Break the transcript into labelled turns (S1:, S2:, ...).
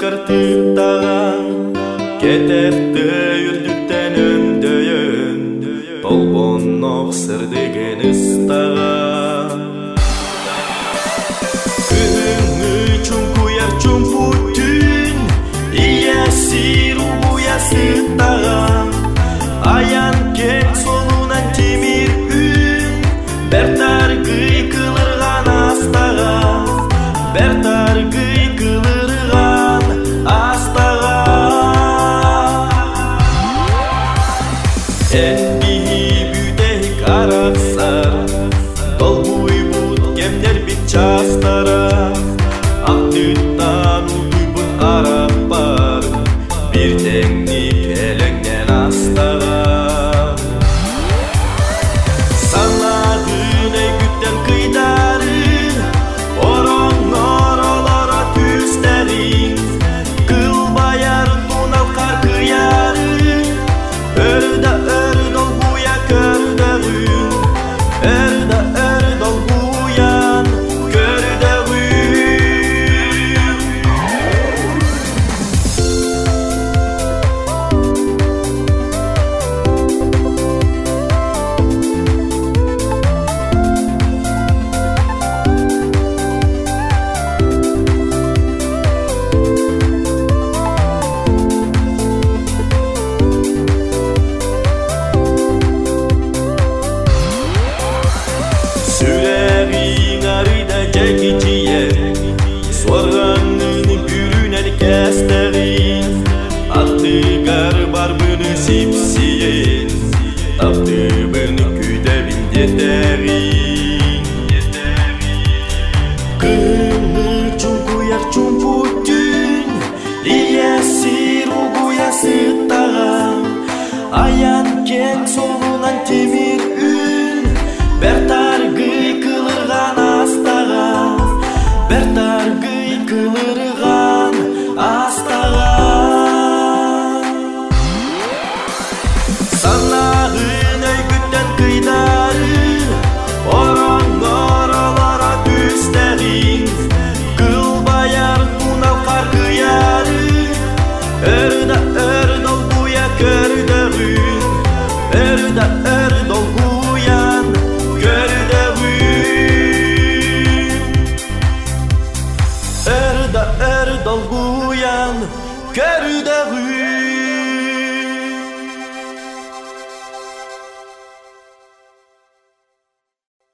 S1: kırtıp dağa Кетепті үрдіктен үндейін Толбон оқсыр деген ұстаға Күні чумкуяр чумпутін Иясир уясы таға Аян кек сол çəkək ikiyə Sorğanını bürünər kəstərin Atdı qarbar bunu sipsiyin